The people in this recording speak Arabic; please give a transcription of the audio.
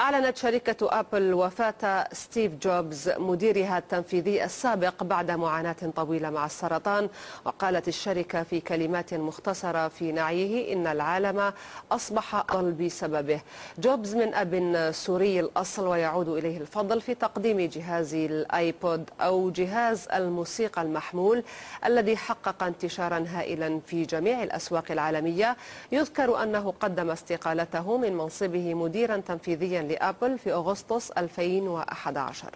أعلنت شركة أبل وفاة ستيف جوبز مديرها التنفيذي السابق بعد معاناة طويلة مع السرطان وقالت الشركة في كلمات مختصرة في نعيه إن العالم أصبح أفضل بسببه. جوبز من أب سوري الأصل ويعود إليه الفضل في تقديم جهاز الآيبود أو جهاز الموسيقى المحمول الذي حقق انتشارا هائلا في جميع الأسواق العالمية. يذكر أنه قدم استقالته من منصبه مديرا تنفيذيا لأبل في أغسطس 2011